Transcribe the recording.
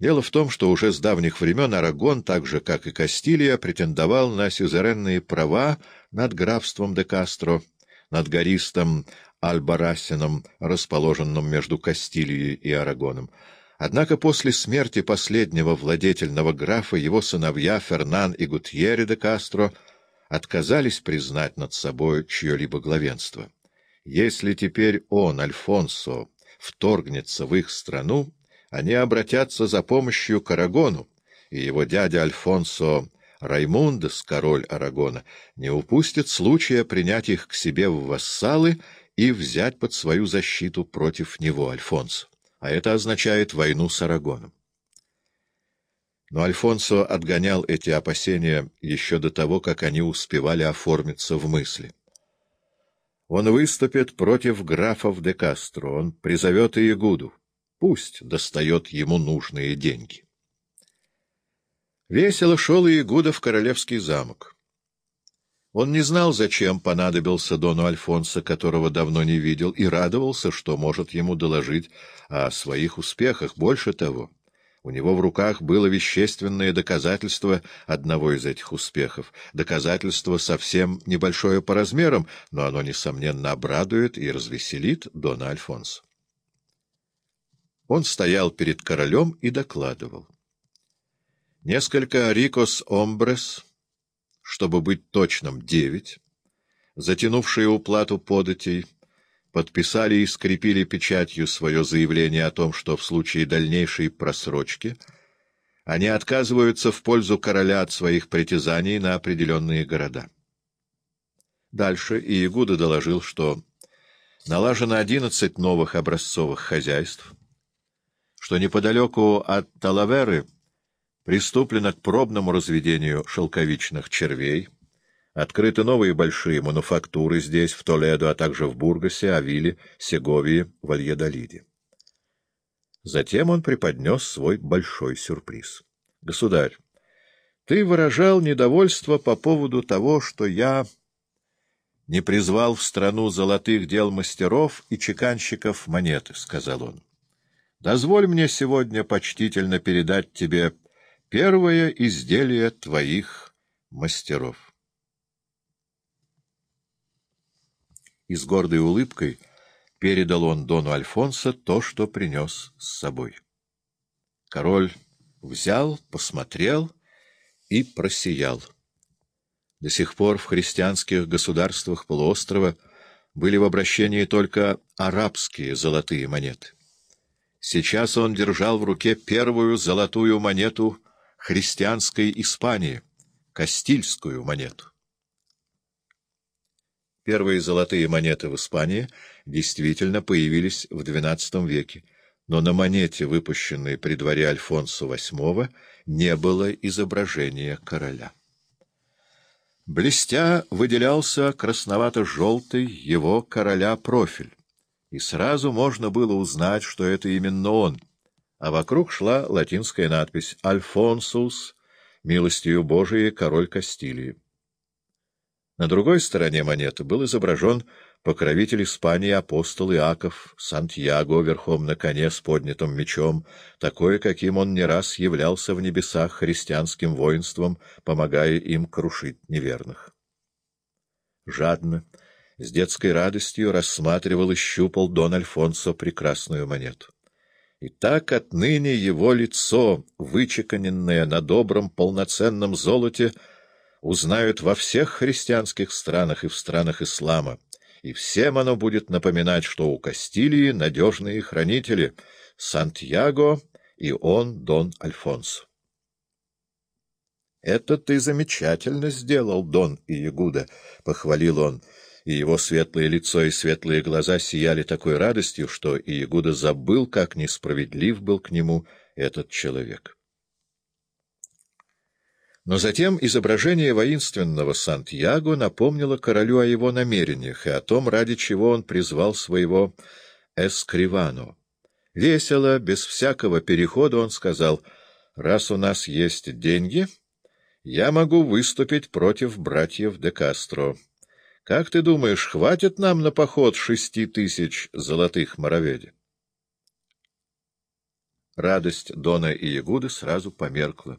Дело в том, что уже с давних времен Арагон, так же как и Кастилия, претендовал на сюзеренные права над графством де Кастро, над гористом Альбарасином, расположенным между Кастилией и Арагоном. Однако после смерти последнего владетельного графа его сыновья Фернан и Гутьерри де Кастро отказались признать над собой чье-либо главенство. Если теперь он, Альфонсо, вторгнется в их страну, они обратятся за помощью к Арагону, и его дядя Альфонсо Раймундес, король Арагона, не упустит случая принять их к себе в вассалы и взять под свою защиту против него Альфонсо. А это означает войну с Арагоном. Но Альфонсо отгонял эти опасения еще до того, как они успевали оформиться в мысли. Он выступит против графов де Кастро, он призовет Иегуду. Пусть достает ему нужные деньги. Весело шел Иегуда в королевский замок. Он не знал, зачем понадобился Дону Альфонсо, которого давно не видел, и радовался, что может ему доложить о своих успехах. Больше того, у него в руках было вещественное доказательство одного из этих успехов, доказательство совсем небольшое по размерам, но оно, несомненно, обрадует и развеселит Дона Альфонсо. Он стоял перед королем и докладывал. Несколько рикос омбрес, чтобы быть точным, девять, затянувшие уплату податей, подписали и скрепили печатью свое заявление о том, что в случае дальнейшей просрочки они отказываются в пользу короля от своих притязаний на определенные города. Дальше Иегуда доложил, что налажено одиннадцать новых образцовых хозяйств, что неподалеку от Талаверы приступлено к пробному разведению шелковичных червей, открыты новые большие мануфактуры здесь, в Толедо, а также в Бургасе, Авиле, Сеговии, Вальедолиде. Затем он преподнес свой большой сюрприз. — Государь, ты выражал недовольство по поводу того, что я не призвал в страну золотых дел мастеров и чеканщиков монеты, — сказал он. Дозволь мне сегодня почтительно передать тебе первое изделие твоих мастеров. И с гордой улыбкой передал он Дону Альфонсо то, что принес с собой. Король взял, посмотрел и просиял. До сих пор в христианских государствах полуострова были в обращении только арабские золотые монеты. Сейчас он держал в руке первую золотую монету христианской Испании, Кастильскую монету. Первые золотые монеты в Испании действительно появились в XII веке, но на монете, выпущенной при дворе Альфонсо VIII, не было изображения короля. Блестя выделялся красновато-желтый его короля профиль и сразу можно было узнать, что это именно он, а вокруг шла латинская надпись «Альфонсус, милостью Божией, король Кастилии». На другой стороне монеты был изображен покровитель Испании апостол Иаков, Сантьяго верхом на коне с поднятым мечом, такой, каким он не раз являлся в небесах христианским воинством, помогая им крушить неверных. Жадно, с детской радостью рассматривал и щупал Дон Альфонсо прекрасную монету. И так отныне его лицо, вычеканенное на добром полноценном золоте, узнают во всех христианских странах и в странах ислама, и всем оно будет напоминать, что у Кастилии надежные хранители — Сантьяго и он, Дон Альфонсо. — Это ты замечательно сделал, Дон Иегуда, — похвалил он, — и его светлое лицо и светлые глаза сияли такой радостью, что Иегуда забыл, как несправедлив был к нему этот человек. Но затем изображение воинственного Сантьяго напомнило королю о его намерениях и о том, ради чего он призвал своего Эскривану. Весело, без всякого перехода он сказал, «Раз у нас есть деньги, я могу выступить против братьев де Кастро». Как ты думаешь, хватит нам на поход шести тысяч золотых мороведи? радость Дона и Ягуды сразу померкла.